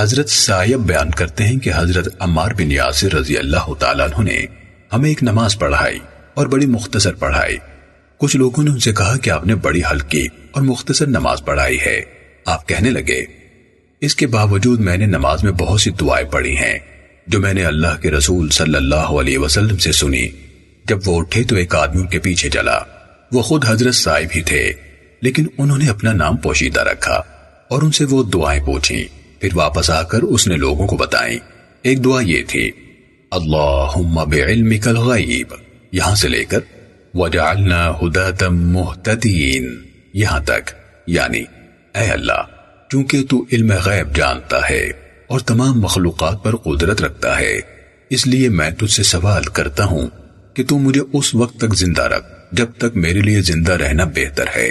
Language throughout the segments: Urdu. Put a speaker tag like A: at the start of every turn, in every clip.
A: حضرت سائب بیان کرتے ہیں کہ حضرت عمار بن یاسر رضی اللہ تعالیٰ عنہ نے ہمیں ایک نماز پڑھائی اور بڑی مختصر پڑھائی۔ کچھ لوگوں نے ان سے کہا کہ آپ نے بڑی ہلکی اور مختصر نماز پڑھائی ہے۔ آپ کہنے لگے، اس کے باوجود میں نے نماز میں بہت سی دعائیں پڑھی ہیں جو میں نے اللہ کے رسول صلی اللہ علیہ وسلم سے سنی۔ جب وہ اٹھے تو ایک آدمی ان کے پیچھے چلا۔ وہ خود حضرت صاحب ہی تھے، لیکن انہوں نے اپنا نام پوشیدہ رکھا اور ان سے وہ دعائیں پوچھی پھر واپس آ کر اس نے لوگوں کو بتائیں ایک دعا یہ تھی، اللہم بعلمک الغیب یہاں سے لے کر وجعلنا ہداتا مہتدین یہاں تک یعنی اے اللہ، چونکہ تو علم غیب جانتا ہے اور تمام مخلوقات پر قدرت رکھتا ہے، اس لیے میں تجھ سے سوال کرتا ہوں کہ تو مجھے اس وقت تک زندہ رکھ جب تک میرے لیے زندہ رہنا بہتر ہے،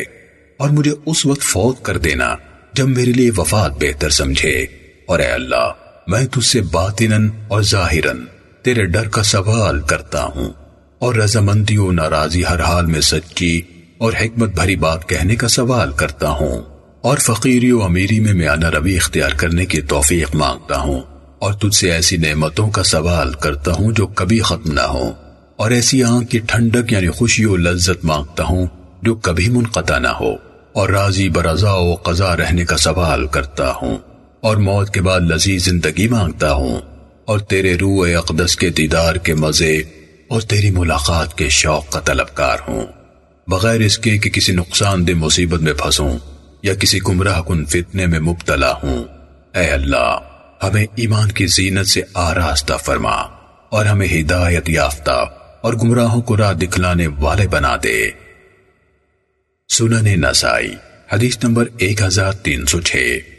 A: اور مجھے اس وقت فوت کر دینا جب میرے لیے وفات بہتر سمجھے۔ اور اے اللہ، میں تجھ سے باطنن اور ظاہرن تیرے ڈر کا سوال کرتا ہوں۔ اور رضامندی و ناراضی ہر حال میں سچی اور حکمت بھری بات کہنے کا سوال کرتا ہوں۔ اور فقیری و امیری میں میانہ روی اختیار کرنے کی توفیق مانگتا ہوں۔ اور تجھ سے ایسی نعمتوں کا سوال کرتا ہوں جو کبھی ختم نہ ہو اور ایسی آنکھ کی ٹھنڈک یعنی خوشی و لذت مانگتا ہوں جو کبھی منقطع نہ ہو۔ اور راضی برضا و قضا رہنے کا سوال کرتا ہوں اور موت کے بعد لذیذ زندگی مانگتا ہوں اور تیرے روح اقدس کے دیدار کے مزے اور تیری ملاقات کے شوق کا طلبکار ہوں۔ بغیر اس کے کہ کسی نقصان دہ مصیبت میں پھنسوں یا کسی گمراہ کن فتنے میں مبتلا ہوں۔ اے اللہ، ہمیں ایمان کی زینت سے آراستہ فرما اور ہمیں ہدایت یافتہ اور گمراہوں کو راہ دکھلانے والے بنا دے۔ سنن نسائی حدیث نمبر 1306